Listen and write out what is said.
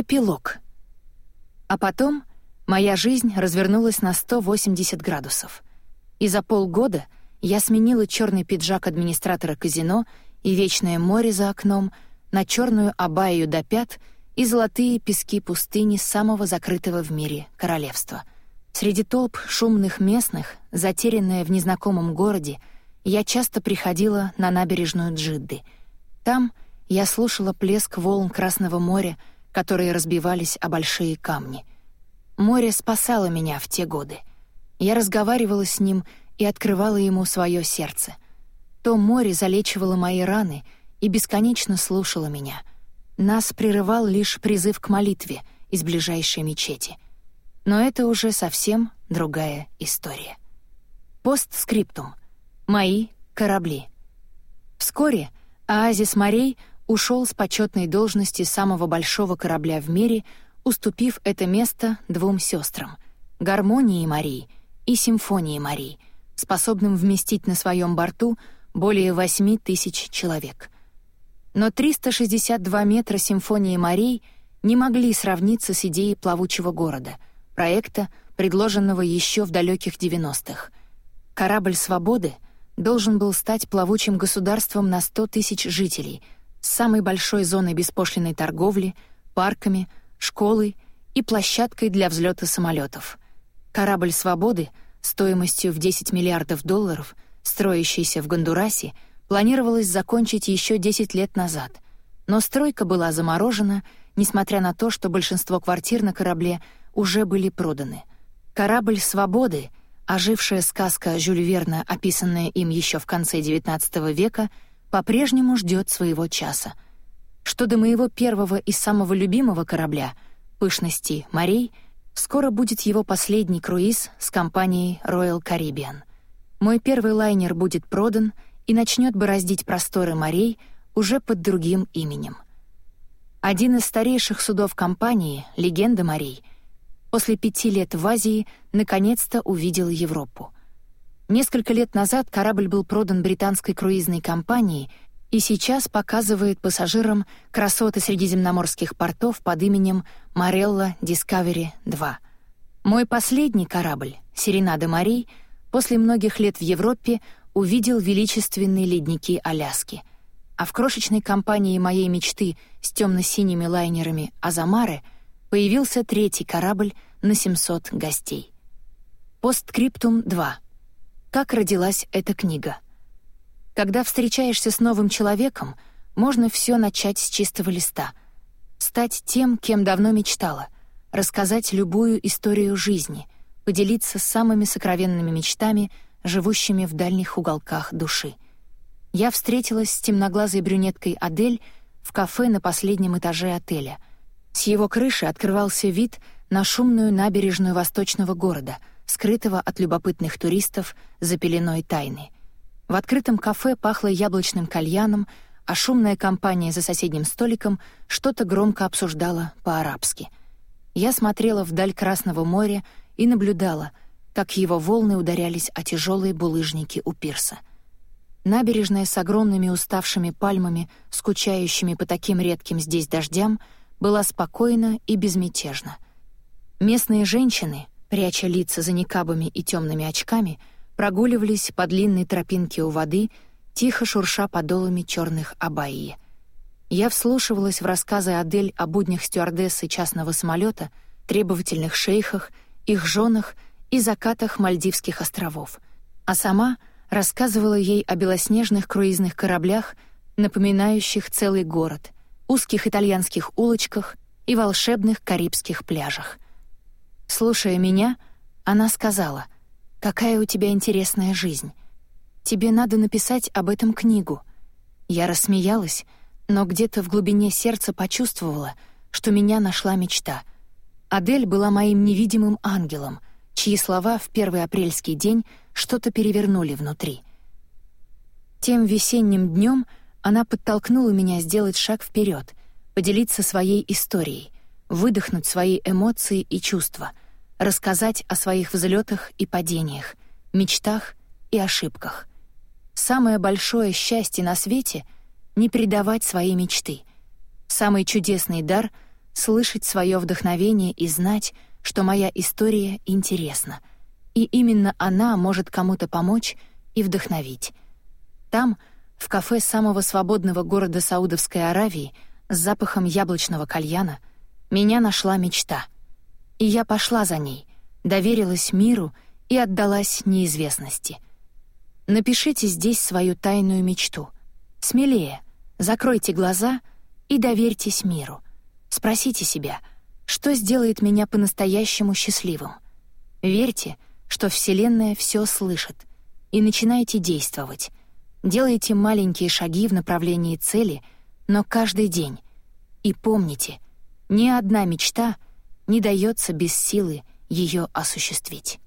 Эпилог. А потом моя жизнь развернулась на 180 градусов. И за полгода я сменила черный пиджак администратора казино и вечное море за окном на черную абайю до пят и золотые пески пустыни самого закрытого в мире королевства. Среди толп шумных местных, затерянная в незнакомом городе, я часто приходила на набережную Джидды. Там я слушала плеск волн Красного моря, которые разбивались о большие камни. Море спасало меня в те годы. Я разговаривала с ним и открывала ему свое сердце. То море залечивало мои раны и бесконечно слушало меня. Нас прерывал лишь призыв к молитве из ближайшей мечети. Но это уже совсем другая история. Постскриптум. Мои корабли. Вскоре оазис морей ушел с почетной должности самого большого корабля в мире, уступив это место двум сестрам — Гармонии Марии и Симфонии Марии, способным вместить на своем борту более 8 тысяч человек. Но 362 метра Симфонии Марии не могли сравниться с идеей плавучего города, проекта, предложенного еще в далеких 90-х. Корабль «Свободы» должен был стать плавучим государством на 100 тысяч жителей — самой большой зоной беспошлиной торговли, парками, школой и площадкой для взлета самолетов. Корабль «Свободы» стоимостью в 10 миллиардов долларов, строящийся в Гондурасе, планировалось закончить еще 10 лет назад, но стройка была заморожена, несмотря на то, что большинство квартир на корабле уже были проданы. Корабль «Свободы», ожившая сказка Жюль Верна, описанная им еще в конце XIX века — по-прежнему ждет своего часа. Что до моего первого и самого любимого корабля, пышности морей, скоро будет его последний круиз с компанией Royal Caribbean. Мой первый лайнер будет продан и начнет бороздить просторы морей уже под другим именем. Один из старейших судов компании, «Легенда морей», после пяти лет в Азии наконец-то увидел Европу — Несколько лет назад корабль был продан британской круизной компанией и сейчас показывает пассажирам красоты средиземноморских портов под именем Морелла Discovery 2. Мой последний корабль, Серенада морей, после многих лет в Европе увидел величественные ледники Аляски. А в крошечной компании моей мечты с темно-синими лайнерами «Азамары» появился третий корабль на 700 гостей. Посткриптум 2. Как родилась эта книга? Когда встречаешься с новым человеком, можно все начать с чистого листа. Стать тем, кем давно мечтала, рассказать любую историю жизни, поделиться самыми сокровенными мечтами, живущими в дальних уголках души. Я встретилась с темноглазой брюнеткой Адель в кафе на последнем этаже отеля. С его крыши открывался вид на шумную набережную восточного города — скрытого от любопытных туристов за пеленой тайны. В открытом кафе пахло яблочным кальяном, а шумная компания за соседним столиком что-то громко обсуждала по-арабски. Я смотрела вдаль Красного моря и наблюдала, как его волны ударялись о тяжелые булыжники у пирса. Набережная с огромными уставшими пальмами, скучающими по таким редким здесь дождям, была спокойна и безмятежна. Местные женщины, пряча лица за никабами и темными очками, прогуливались по длинной тропинке у воды, тихо шурша подолами черных абайи. Я вслушивалась в рассказы Адель о буднях стюардессы частного самолета, требовательных шейхах, их женах и закатах Мальдивских островов, а сама рассказывала ей о белоснежных круизных кораблях, напоминающих целый город, узких итальянских улочках и волшебных карибских пляжах — Слушая меня, она сказала, «Какая у тебя интересная жизнь. Тебе надо написать об этом книгу». Я рассмеялась, но где-то в глубине сердца почувствовала, что меня нашла мечта. Адель была моим невидимым ангелом, чьи слова в первый апрельский день что-то перевернули внутри. Тем весенним днем она подтолкнула меня сделать шаг вперед, поделиться своей историей — выдохнуть свои эмоции и чувства, рассказать о своих взлетах и падениях, мечтах и ошибках. Самое большое счастье на свете — не предавать свои мечты. Самый чудесный дар — слышать свое вдохновение и знать, что моя история интересна, и именно она может кому-то помочь и вдохновить. Там, в кафе самого свободного города Саудовской Аравии, с запахом яблочного кальяна, меня нашла мечта. И я пошла за ней, доверилась миру и отдалась неизвестности. Напишите здесь свою тайную мечту. Смелее, закройте глаза и доверьтесь миру. Спросите себя, что сделает меня по-настоящему счастливым. Верьте, что Вселенная все слышит, и начинайте действовать. Делайте маленькие шаги в направлении цели, но каждый день. И помните, ни одна мечта не дается без силы ее осуществить.